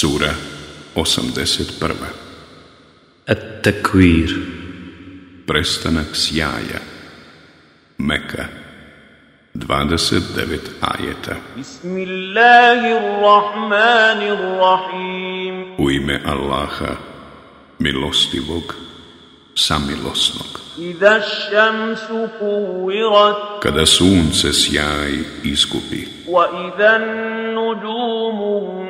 Sura 81 At-Takvir Prestanak sjaja. Meka. 29 ajeta. Bismillahirrahmanirrahim. U ime Allaha, milostivog, samilosnog. Iza šemsu kuvirat Kada sunce sjaj izgubi. Wa iza nuđumu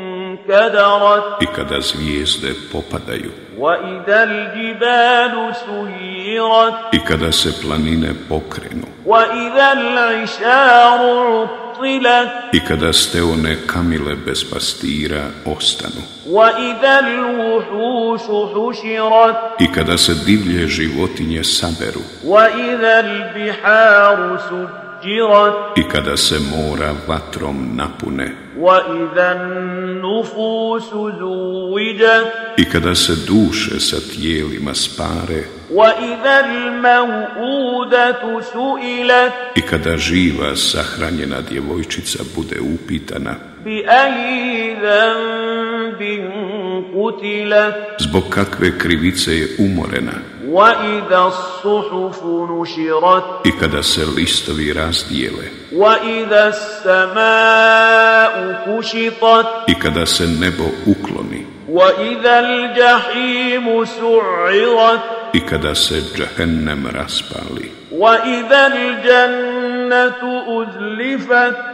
kadarat i kada zvijezde popadaju. Wa jibalu i kada se planine pokrenu. Wa utilat i kada steone kamile bez pastira ostanu. Wa idha al-wuhushu i kada se divlje životinje saberu. Wa idha biharu I kada se mora vatrom napune. I kada se duše sa tijelima spare. I kada živa sahranjena djevojčica bude upitana Zbog kakve krivice je umorena? I kada se listovi razdijele? I kada se nebo ukloni? I kada se nebo ukloni i kada se džahennem raspali.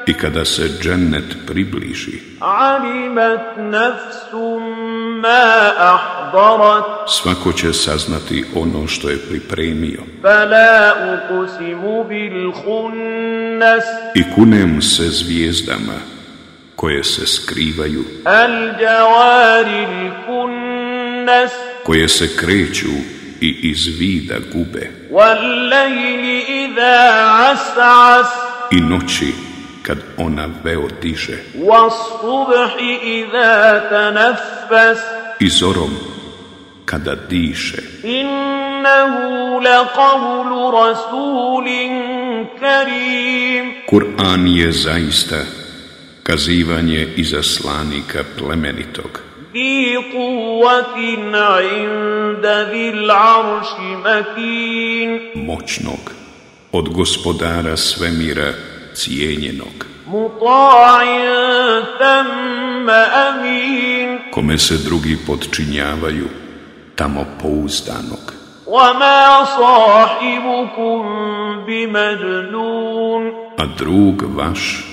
I kada se džennet približi, svako će saznati ono što je pripremio. I kunem se zvijezdama koje se skrivaju, koje se kreću i iz vida gube. I noći kad ona veo diže. I zorom kada diše. Kur'an je zaista kazivanje iza slanika plemenitog. ذي قوة عند ذي العرش مكين moćnog od gospodara svemira cijenjenog مطاع ثم أمين kome se drugi podčinjavaju tamo pouzdanog وما صاحبكم بمجنون a drug vaš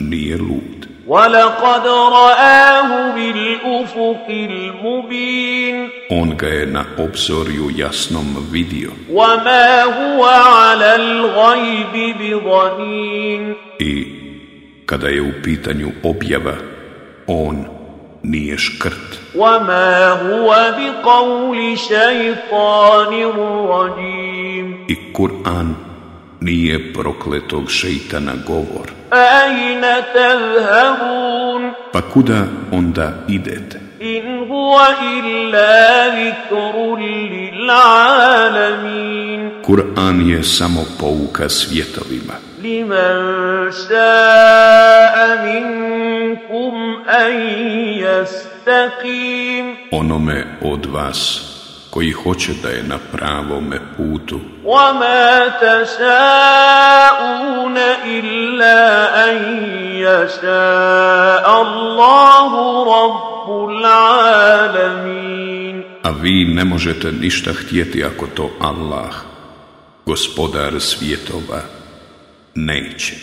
lud ولقد رآه بالأفق المبين on ga je na obzorju jasnom vidio وما هو على الغيب بضنين i kada je u pitanju objava on nije škrt وما هو بقول شيطان رجيم i Kur'an nije prokletog šeitana govor. Pa kuda onda idete? In huwa illa zikrun lil alamin. Kur'an je samo pouka svjetovima. Liman sha'a minkum an yastaqim. Onome od vas koji hoće da je na pravome putu وما تشاءون إلا أن يشاء الله رب العالمين a vi ne možete ništa htjeti ako to Allah gospodar svjetova neće